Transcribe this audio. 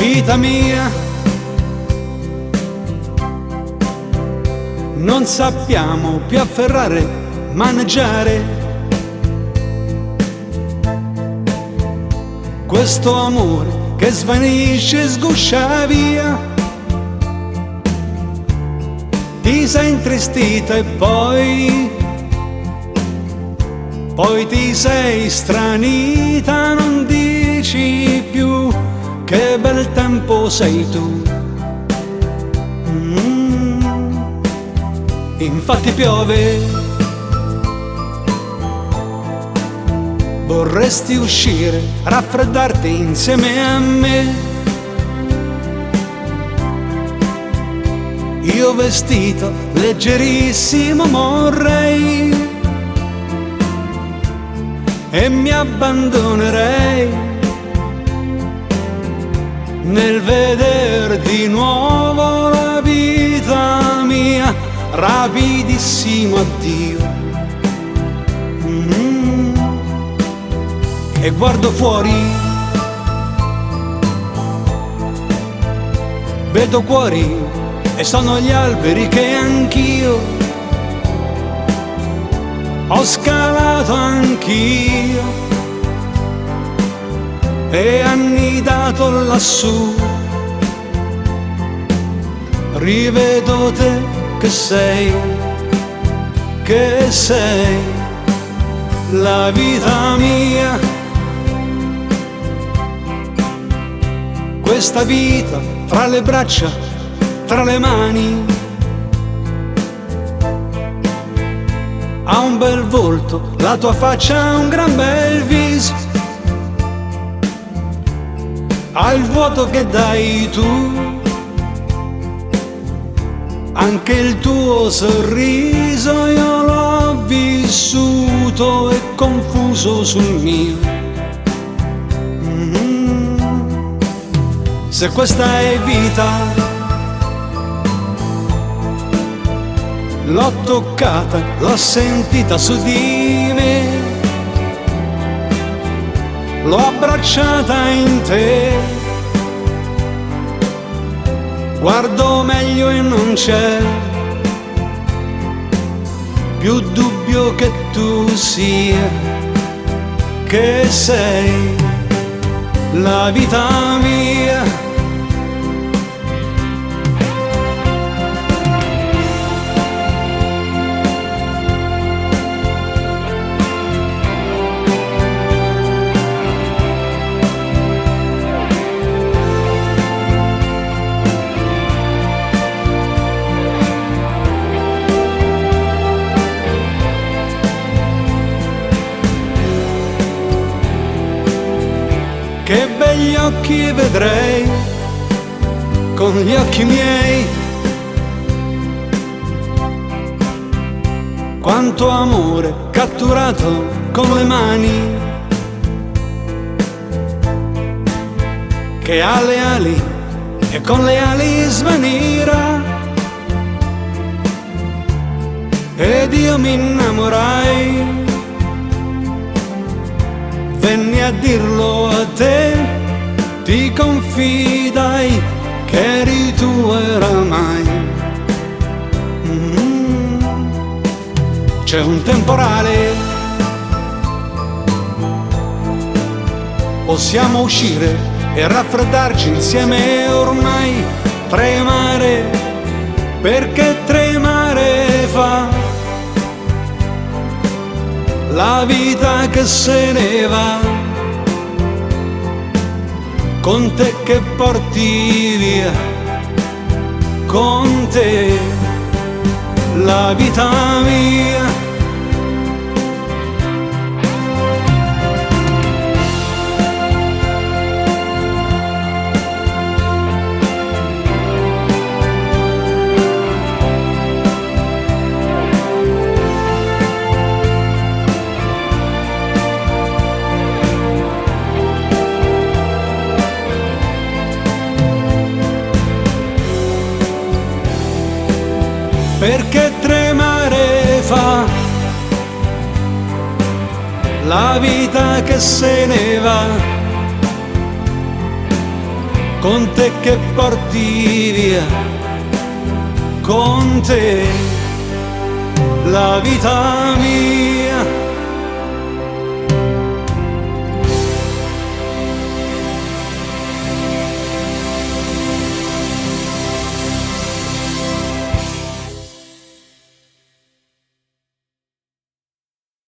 vita mia. Non sappiamo più afferrare, maneggiare questo amore che svanisce e sguscia via. Ti sei intristita e poi, poi ti sei stranita, non dici che bel tempo sei tu. Mm. Infatti piove Vorresti uscire, raffreddarti insieme a me. Io vestito leggerissimo morrei e mi abbandonerei rapidissimo addio e guardo fuori. Vedo cuori e sono gli alberi che anch'io ho scalato anch'io e annidato lassù. Rivedo te che sei, che sei la vita mia questa vita tra le braccia, tra le mani. Ha un bel volto, la tua faccia ha un gran bel viso. Ha il vuoto che dai tu, anche il tuo sorriso io l'ho vissuto e confuso sul mio se questa è vita. L'ho toccata, l'ho sentita su di me, l'ho abbracciata in te. Guardo c'è più dubbio che tu sia, che sei la vita mia. Che begli occhi vedrei con gli occhi miei. Quanto amore catturato con le mani, che ha le ali e con le ali svanirà. Ed io mi innamorai venni a dirlo a te, ti confidai che eri tu oramai. Mm-hmm. C'è un temporale, possiamo uscire e raffreddarci insieme ormai, tremare, perché tremare la vita che se ne va, con te che porti via, con te la vita mia. Perché tremare fa? La vita che se ne va. Con te che porti via, con te. La vita mia.